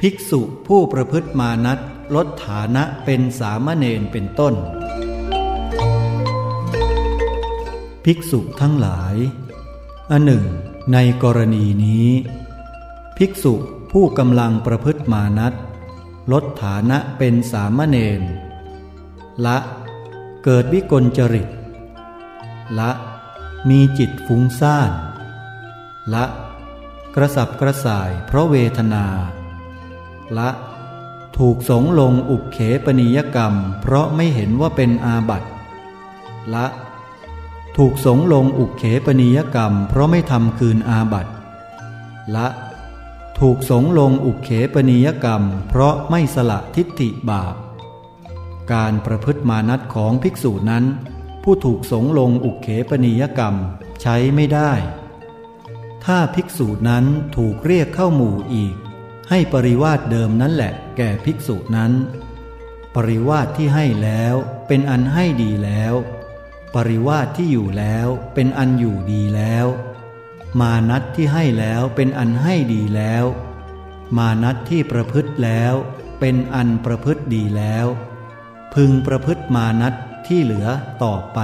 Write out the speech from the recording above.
ภิกษุผู้ประพฤติมานัตลดฐานะเป็นสามเณรเป็นต้น ภิกษุทั้งหลาย อันหนึ่ง ในกรณีนี้ ภิกษุผู้กำลังประพฤติมานัตลดฐานะเป็นสามเณรละ เกิดวิกลจริต ละ มีจิตฟุ้งซ่าน ละ กระสับกระส่ายเพราะเวทนา ละถูกสงลงอุกเขปนิยกรรม เพราะไม่เห็นว่าเป็นอาบัติละ ถูกสงลงอุกเขปนิยกรรม เพราะไม่ทำคืนอาบัติละ ถูกสงลงอุกเขปนิยกรรม เพราะไม่สละทิฏฐิบาป การประพฤติมานัดของภิกษุนั้น ผู้ถูกสงลงอุกเขปนิยกรรมใช้ไม่ได้ ถ้าภิกษุนั้นถูกเรียกเข้าหมู่อีก ให้ปริวาสเดิมนั่นแหละแก่ภิกษุนั้น ปริวาสที่ให้แล้วเป็นอันให้ดีแล้ว ปริวาสที่อยู่แล้วเป็นอันอยู่ดีแล้ว มานัดที่ให้แล้วเป็นอันให้ดีแล้ว มานัดที่ประพฤติแล้วเป็นอันประพฤติดีแล้ว พึงประพฤติมานัดที่เหลือต่อไป